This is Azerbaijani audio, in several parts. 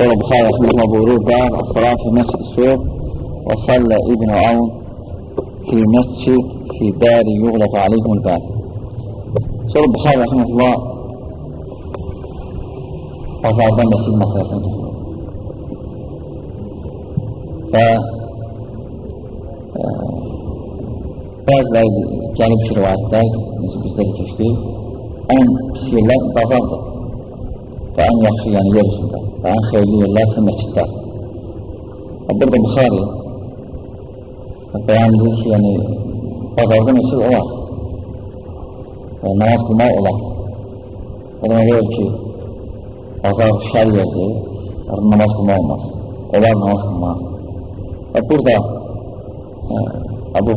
Sonra Buxar Rəhməllə buyurur da, As-salam fi məscid suq və sallə İbn-i Avun fi məscid fi dəri yuğlaq aleyhumul bəl. Sonra Buxar Rəhməllə bazarda məscid məsələsini tutulur. Və e, bəziləri gəlib ki, rivayətlər, necə bizdə də keçdi, ən pis yerlər bazardır və ən yaxşı yəni yer üstündə və ən xeyirli yerlər isə məscidlər. Burada Buxari bəyan edir ki, yəni bazarda məscid olar və namaz qılmaq olar. O demək gəlir ki, bazar şər yerdir, orada namaz qılmaq olmaz. Olar namaz qılmaq. Və burada ə, Əbu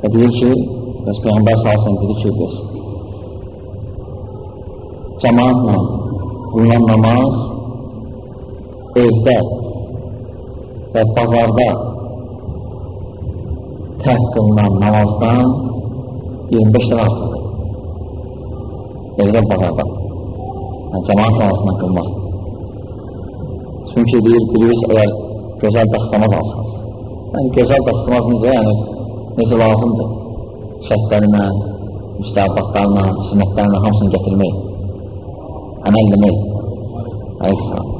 və deyir ki, bəs Peyğəmbər salsın dedi ki, bəs cəmaatla qılınan namaz evdə və bazarda təhq qılınan namazdan 25 dəfə artıqdır. Evdə bazarda. Yəni, cəmaat namazından qılmaq. Çünki deyir, bilirsiniz, əgər gözəl dəstəmaz alsınız. Yəni, gözəl dəstəmaz necə? Yəni, necə lazımdır? Şərtlərinə, müstəhabatlarına, sünnətlərinə hamısını gətirmək, əməlləmək. Əleyhisselam.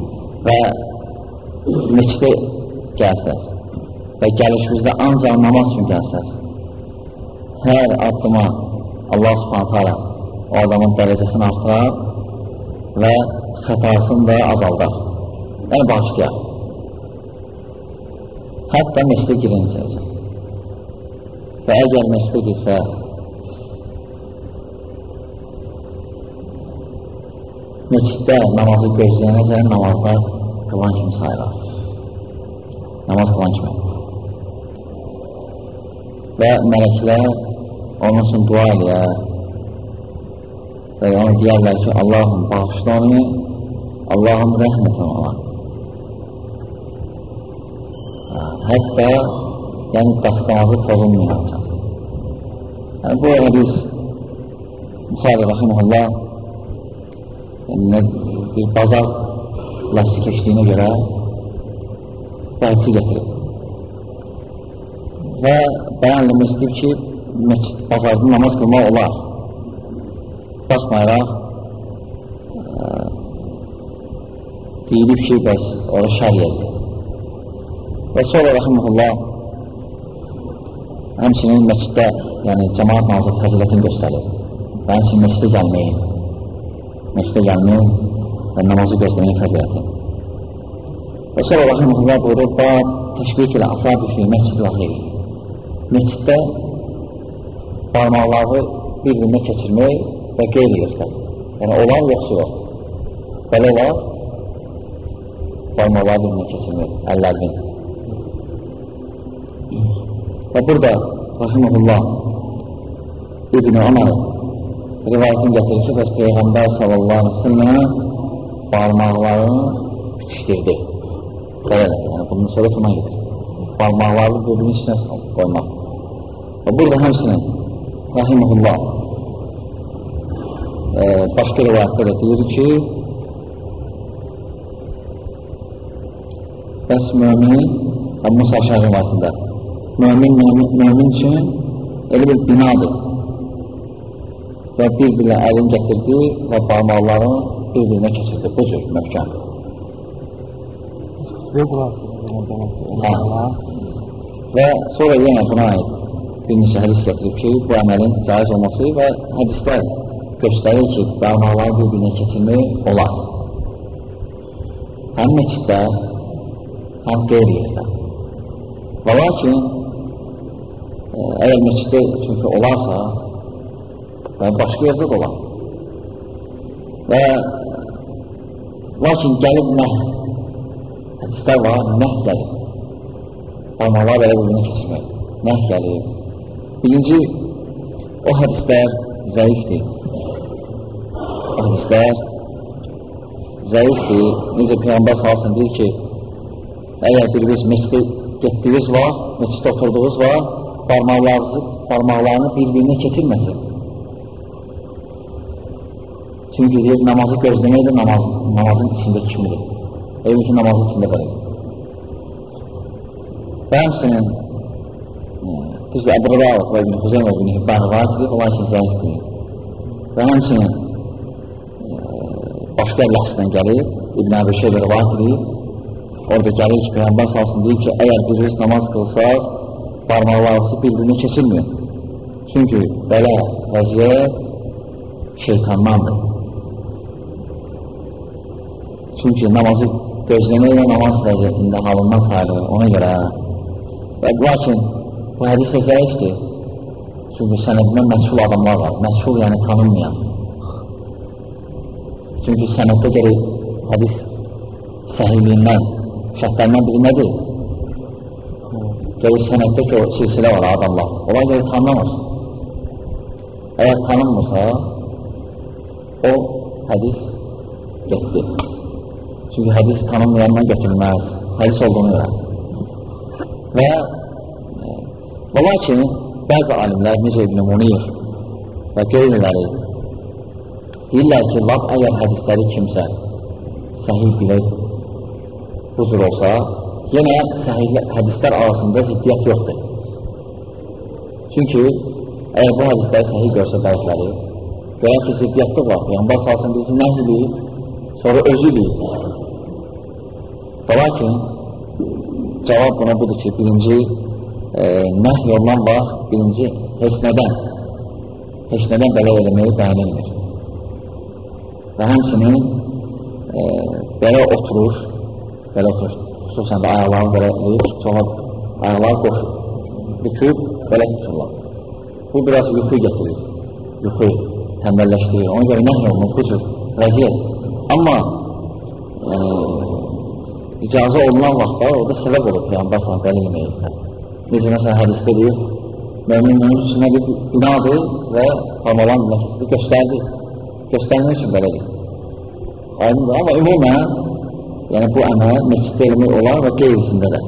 Və meçdə gəlsəz və gəlişimizdə ancaq namaz üçün gəlsəz, hər addıma Allah subhanətə alə o adamın dərəcəsini artırar və xətasını da azaldar. Yəni, bağışlayar. Hətta meçdə girincəyəcək. Və əgər məsələ desə, məsciddə namazı gözləyənəcən namazlar qılan kimi sayılar. Namaz qılan kimi. Və mələklər onun üçün dua eləyər və onu deyərlər ki, Allahım bağışla onu, Allahım rəhmətən ona. Hətta yəni dəstəmazı pozulmayacaq. Yəni, bu hədis Buxarı Rəhiməllah yəni, bir bazar ləfsi keçdiyinə görə bəhsi gətirib. Və bəyanlamışdır ki, məscid, bazarda namaz qılmaq olar. Baxmayaraq, ə, deyilib ki, bəs orada şər yerdir. Və sonra Rəhiməllah həmçinin məsciddə, yəni cəmaat namazı fəzilətini göstərir. Və həmçinin məscidə gəlməyin, məscidə gəlməyin və namazı gözləməyin fəziləti. Və sonra Rahimullah buyurur, da təşbik ilə asabi fi məscid və xeyri. Məsciddə barmaqları bir-birinə keçirmək və qeyri yerdə. Yəni, olan yoxsa yox. Belə olar, barmaqları bir-birinə keçirmək, əllərini. Və burada Rahimullah İbn-i Ömer rivayətini gətirir ki, bəs Peyğəmbər sallallahu aleyhi ve sellem barmaqlarını bitişdirdi. Belə, yəni bunun sonra tuna gedir. Barmaqlarını birbirinin içinə qoymaq. Və burada həmsinin Rahimullah e, başqa rivayətdə də deyir ki, bəs mümin Musa Şəhər rivayətində mümin, mümin, mümin üçün elə bir binadır. Və bir-birlə əlin gətirdi və barmaqların bir-birinə keçirdi. Bu cür möhkəm. Hə. Və sonra yenə buna aid bir neçə hədis gətirib ki, bu əməlin caiz olması və hədislər göstərir ki, barmaqları bir-birinə keçirmək olar. Həm meçiddə, həm qeyri yerdə. Və lakin əgər məsciddə çünki olarsa, və başqa yerdə də olar. Və lakin gəlib nəh, hədislər var, nəh gəlib. Barmaqlar belə bir-birinə keçirmək, nəh gəlib. Birinci, o hədislər zəifdir. O hədislər zəifdir. Necə Peyğəmbər salsın deyir ki, əgər biriniz məscidə getdiyiniz var, məsciddə oturduğunuz var, barmaqlarınızı, barmaqlarını bir-birinə keçirməsin. Çünki deyir, namazı gözləmək də namaz, namazın içində kimidir. Evi ki, namazın içində qalır. Və həmsinin düzdür, Əbrədə alıq və İbn Xuzəm və İbn Hibban rivayətdir, onlar ki, zəif deyil. Və həmsinin başqa ləhsdən gəlir, İbn Əbi Şeybə rivayət edir, orada gəlir ki, Peyyambar salsın deyir ki, əgər biriniz namaz qılsaz, barmaqlarınızı bir-birini kesilmiyor. Çünki belə vəziyyət şeytandandır. Çünki namazı gözləməklə namaz vəziyyətində halından sayılır, ona görə. Və lakin bu hədis də zəifdir. Çünki sənədindən məsul adamlar var. Məsul yəni tanınmayan. Çünki sənəddə gerək hədis səhiliyindən, şərtlərindən biri nədir? Gerək sənəddə ki, o silsilə var adamlar. Onlar gerək tanınamaz. Əgər tanınmırsa, o hədis getdi. Çünki hədis tanınmayandan götürülməz, hədis olduğunu görə. Və və lakin bəzi alimlər, necə İbn-i Munir və qeyriləri deyirlər ki, laf əgər hədisləri kimsə səhih bilək bu cür olsa, yenə səhih hədislər arasında ziddiyyət yoxdur. Çünki əgər bu hədisləri səhih görsə bəziləri, görən ki, ziddiyyətli var, yəni basasın bizi nə bilir, sonra özü bilir. Və lakin cavab buna budur ki, birinci e, nəh yoldan bax, birinci heç nədən, heç nədən belə eləməyi bəyənilmir. Və həmçinin e, belə oturur, belə oturur, xüsusən də ayaqlarını belə eləyib, sonra ayaqları qoşur, büküb, belə tuturlar. Bu biraz yuxu getirir, yuxu təmbəlləşdirir. Ona görə nəh yolunun bu cür vəziyyət. Amma e, icazə olunan vaxtda orada səbəb olur Peyyambar sana dəli yeməyə. Necə məsələn hədisdə deyir, möminlərin üstünə bir binadır və parmalan məsəlini göstərdi. Göstərmək üçün belədir. Aydındır, amma ümumən, yəni bu əməl məsciddə elmi olar və qeyrisində də.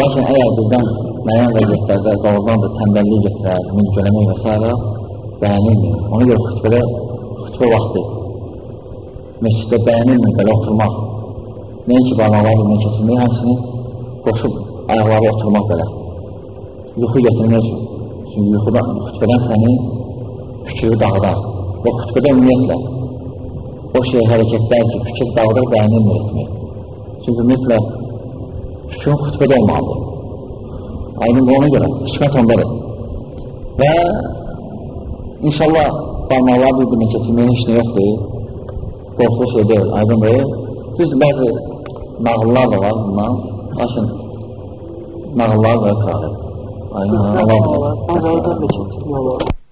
Lakin əgər bizdən müəyyən vəziyyətlərdə doğrudan da təmbəllik gətirər, mülkələmək və s. bəyənilmir. Ona görə xütbədə, xütbə vaxtı məsciddə bəyənilmir belə oturmaq Nəinki barmaqları birbirine kesilmək, həmsini qoşub ayaqları oturmaq belə. Yuxu getirmək üçün. Çünki yuxuda, xütbədən sənin fikri dağıdar. Və xütbədə ümumiyyətlə o şey hərəkətlər ki, fikir dağıdır, bəyənilmir etmək. Çünki mütləq fikrin xütbədə olmalıdır. Aydın ona görə, hikmət ondadır. Və inşallah barmaqlar bir-birinə keçirməyə heç nə yoxdur. Qorxulu şey deyil, aydındır. Düzdür, bəzi nağıllar da var bundan. Lakin nağıllar da qırarır. Aynen, nağıllar da var.